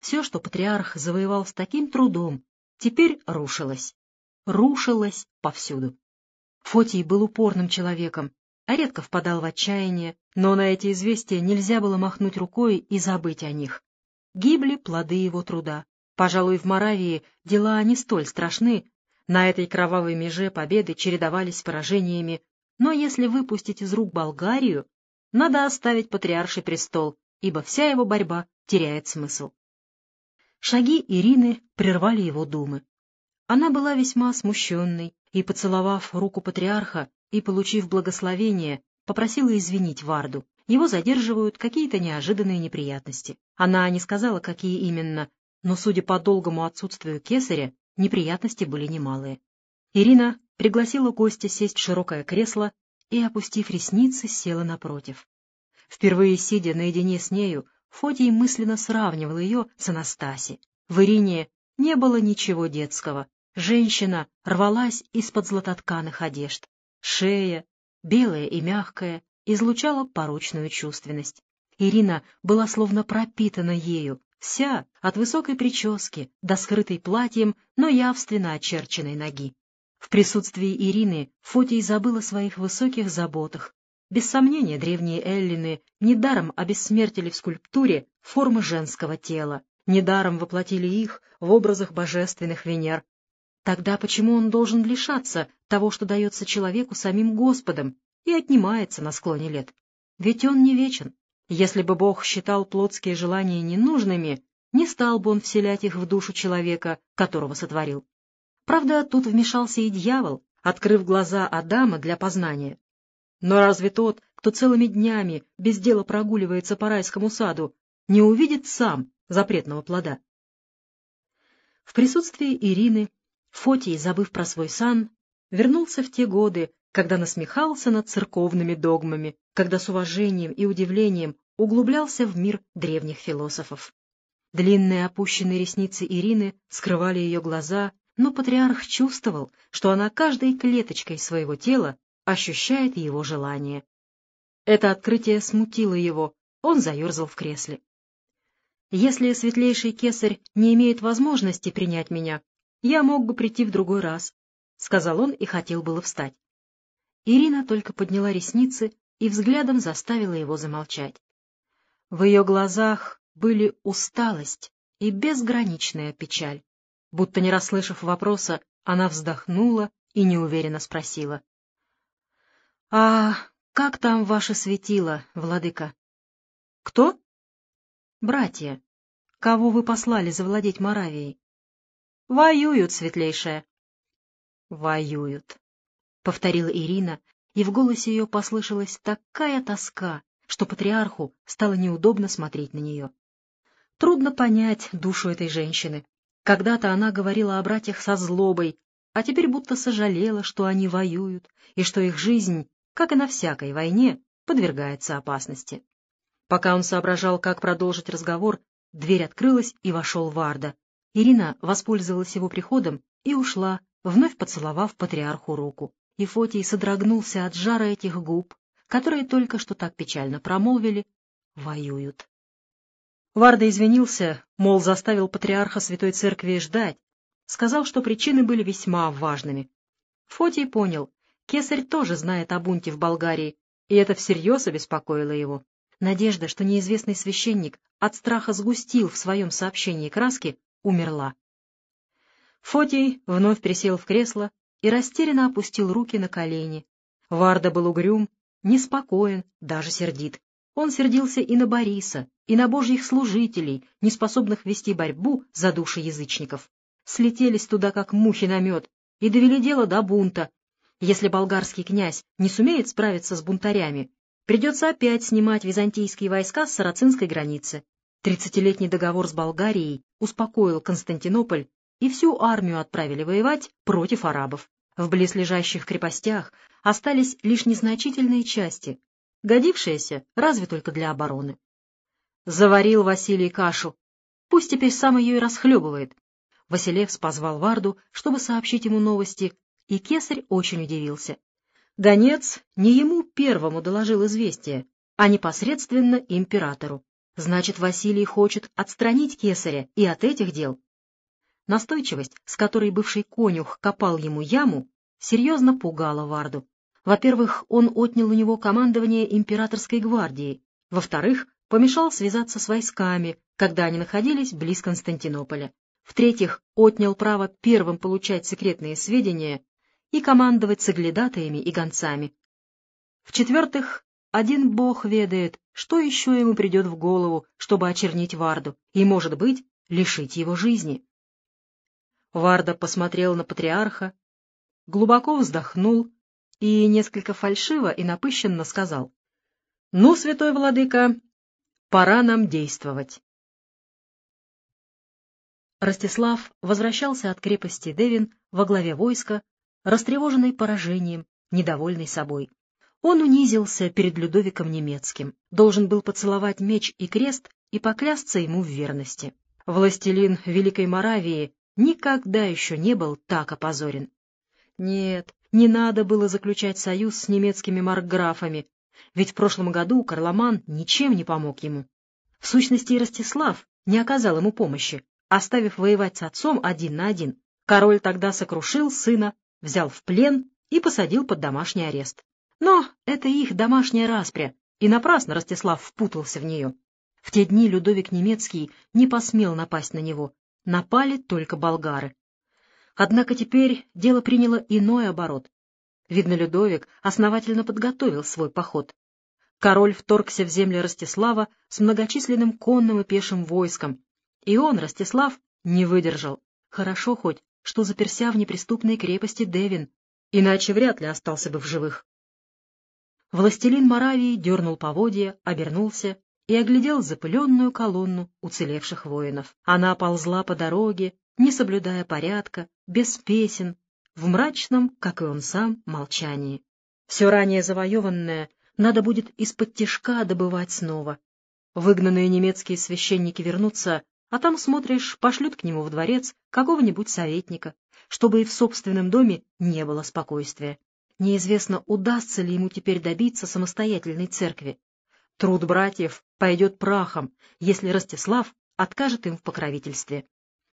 Все, что патриарх завоевал с таким трудом, теперь рушилось. Рушилось повсюду. Фотий был упорным человеком, а редко впадал в отчаяние, но на эти известия нельзя было махнуть рукой и забыть о них. Гибли плоды его труда. Пожалуй, в Моравии дела не столь страшны, на этой кровавой меже победы чередовались поражениями, но если выпустить из рук Болгарию, надо оставить патриарший престол, ибо вся его борьба теряет смысл. Шаги Ирины прервали его думы. Она была весьма смущенной и, поцеловав руку патриарха и получив благословение, попросила извинить Варду. Его задерживают какие-то неожиданные неприятности. Она не сказала, какие именно, но, судя по долгому отсутствию кесаря, неприятности были немалые. Ирина пригласила гостя сесть в широкое кресло и, опустив ресницы, села напротив. Впервые сидя наедине с нею, Фотий мысленно сравнивал ее с Анастаси. В Ирине не было ничего детского. Женщина рвалась из-под златотканых одежд. Шея, белая и мягкая, излучала порочную чувственность. Ирина была словно пропитана ею, вся, от высокой прически до скрытой платьем, но явственно очерченной ноги. В присутствии Ирины Фотий забыл о своих высоких заботах, без сомнения, древние эллины недаром обессмертили в скульптуре формы женского тела, недаром воплотили их в образах божественных Венер. Тогда почему он должен лишаться того, что дается человеку самим Господом и отнимается на склоне лет? Ведь он не вечен. Если бы Бог считал плотские желания ненужными, не стал бы он вселять их в душу человека, которого сотворил. Правда, тут вмешался и дьявол, открыв глаза Адама для познания. Но разве тот, кто целыми днями без дела прогуливается по райскому саду, не увидит сам запретного плода? В присутствии Ирины Фотий, забыв про свой сан, вернулся в те годы, когда насмехался над церковными догмами, когда с уважением и удивлением углублялся в мир древних философов. Длинные опущенные ресницы Ирины скрывали ее глаза, но патриарх чувствовал, что она каждой клеточкой своего тела ощущает его желание. Это открытие смутило его, он заерзал в кресле. «Если светлейший кесарь не имеет возможности принять меня, я мог бы прийти в другой раз», — сказал он и хотел было встать. Ирина только подняла ресницы и взглядом заставила его замолчать. В ее глазах были усталость и безграничная печаль. Будто не расслышав вопроса, она вздохнула и неуверенно спросила. — А как там ваше светило, владыка? — Кто? — Братья. Кого вы послали завладеть Моравией? — Воюют, светлейшая. — Воюют, — повторила Ирина, и в голосе ее послышалась такая тоска, что патриарху стало неудобно смотреть на нее. Трудно понять душу этой женщины. Когда-то она говорила о братьях со злобой, а теперь будто сожалела, что они воюют, и что их жизнь как и на всякой войне, подвергается опасности. Пока он соображал, как продолжить разговор, дверь открылась и вошел Варда. Ирина воспользовалась его приходом и ушла, вновь поцеловав патриарху руку. И Фотий содрогнулся от жара этих губ, которые только что так печально промолвили «воюют». Варда извинился, мол, заставил патриарха Святой Церкви ждать, сказал, что причины были весьма важными. Фотий понял, Кесарь тоже знает о бунте в Болгарии, и это всерьез обеспокоило его. Надежда, что неизвестный священник от страха сгустил в своем сообщении краски, умерла. Фотий вновь присел в кресло и растерянно опустил руки на колени. Варда был угрюм, неспокоен, даже сердит. Он сердился и на Бориса, и на божьих служителей, неспособных вести борьбу за души язычников. Слетелись туда, как мухи на мед, и довели дело до бунта, если болгарский князь не сумеет справиться с бунтарями, придется опять снимать византийские войска с сарацинской границы. Тридцатилетний договор с Болгарией успокоил Константинополь, и всю армию отправили воевать против арабов. В близлежащих крепостях остались лишь незначительные части, годившиеся разве только для обороны. Заварил Василий кашу. Пусть теперь сам ее и расхлебывает. Василевс позвал Варду, чтобы сообщить ему новости и кесарь очень удивился. Гонец не ему первому доложил известие, а непосредственно императору. Значит, Василий хочет отстранить кесаря и от этих дел. Настойчивость, с которой бывший конюх копал ему яму, серьезно пугала Варду. Во-первых, он отнял у него командование императорской гвардии. Во-вторых, помешал связаться с войсками, когда они находились близ Константинополя. В-третьих, отнял право первым получать секретные сведения и командовать соглядатаями и гонцами. В-четвертых, один бог ведает, что еще ему придет в голову, чтобы очернить Варду, и, может быть, лишить его жизни. Варда посмотрел на патриарха, глубоко вздохнул и несколько фальшиво и напыщенно сказал, «Ну, святой владыка, пора нам действовать». Ростислав возвращался от крепости Девин во главе войска, растревоженный поражением, недовольный собой. Он унизился перед Людовиком Немецким, должен был поцеловать меч и крест и поклясться ему в верности. Властелин Великой Моравии никогда еще не был так опозорен. Нет, не надо было заключать союз с немецкими маркграфами, ведь в прошлом году Карломан ничем не помог ему. В сущности, и Ростислав не оказал ему помощи, оставив воевать с отцом один на один. Король тогда сокрушил сына, взял в плен и посадил под домашний арест. Но это их домашняя распря, и напрасно Ростислав впутался в нее. В те дни Людовик Немецкий не посмел напасть на него, напали только болгары. Однако теперь дело приняло иной оборот. Видно, Людовик основательно подготовил свой поход. Король вторгся в земли Ростислава с многочисленным конным и пешим войском, и он, Ростислав, не выдержал. Хорошо хоть, что заперся в неприступной крепости Девин, иначе вряд ли остался бы в живых. Властелин Моравии дернул поводья, обернулся и оглядел запыленную колонну уцелевших воинов. Она ползла по дороге, не соблюдая порядка, без песен, в мрачном, как и он сам, молчании. Все ранее завоеванное надо будет из-под тишка добывать снова. Выгнанные немецкие священники вернутся, а там, смотришь, пошлют к нему в дворец какого-нибудь советника, чтобы и в собственном доме не было спокойствия. Неизвестно, удастся ли ему теперь добиться самостоятельной церкви. Труд братьев пойдет прахом, если Ростислав откажет им в покровительстве.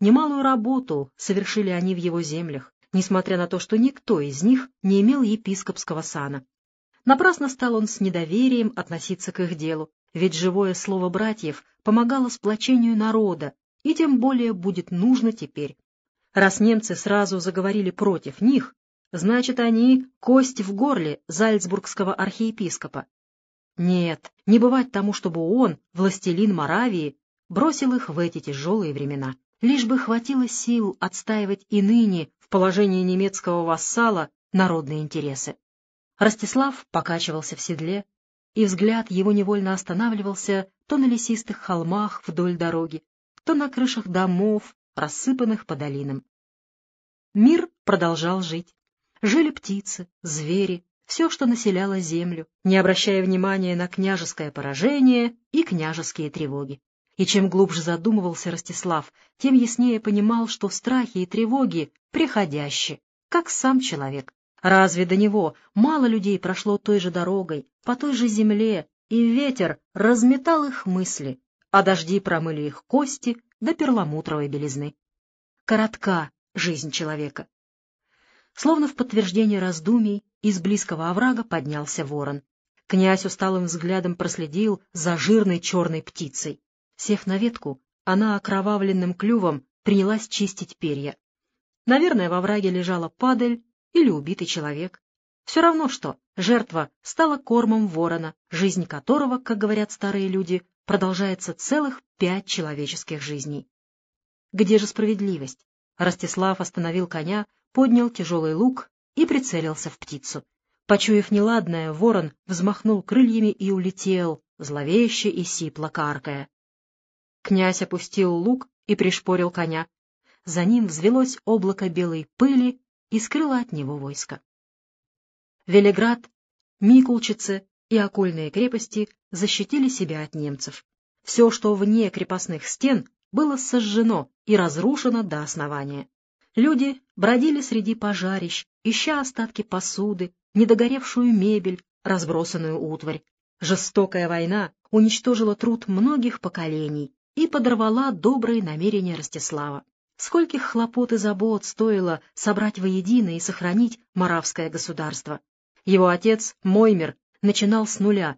Немалую работу совершили они в его землях, несмотря на то, что никто из них не имел епископского сана. Напрасно стал он с недоверием относиться к их делу, ведь живое слово братьев помогало сплочению народа, и тем более будет нужно теперь. Раз немцы сразу заговорили против них, Значит, они — кость в горле зальцбургского архиепископа. Нет, не бывать тому, чтобы он, властелин Моравии, бросил их в эти тяжелые времена. Лишь бы хватило сил отстаивать и ныне в положении немецкого вассала народные интересы. Ростислав покачивался в седле, и взгляд его невольно останавливался то на лесистых холмах вдоль дороги, то на крышах домов, рассыпанных по долинам. Мир продолжал жить жили птицы, звери, все, что населяло землю, не обращая внимания на княжеское поражение и княжеские тревоги. И чем глубже задумывался Ростислав, тем яснее понимал, что страхи и тревоги приходящие, как сам человек. Разве до него мало людей прошло той же дорогой, по той же земле, и ветер разметал их мысли, а дожди промыли их кости до перламутровой белизны. Коротка жизнь человека, Словно в подтверждение раздумий, из близкого оврага поднялся ворон. Князь усталым взглядом проследил за жирной черной птицей. Сев на ветку, она окровавленным клювом принялась чистить перья. Наверное, во враге лежала падаль или убитый человек. Все равно что, жертва стала кормом ворона, жизнь которого, как говорят старые люди, продолжается целых пять человеческих жизней. Где же справедливость? Ростислав остановил коня, поднял тяжелый лук и прицелился в птицу. Почуяв неладное, ворон взмахнул крыльями и улетел, зловеще и сипло каркая. Князь опустил лук и пришпорил коня. За ним взвелось облако белой пыли и скрыло от него войско. Велиград, Микулчицы и окольные крепости защитили себя от немцев. Все, что вне крепостных стен, было сожжено и разрушено до основания. Люди бродили среди пожарищ, ища остатки посуды, недогоревшую мебель, разбросанную утварь. Жестокая война уничтожила труд многих поколений и подорвала добрые намерения Ростислава. Скольких хлопот и забот стоило собрать воедино и сохранить Моравское государство. Его отец, Моймер, начинал с нуля,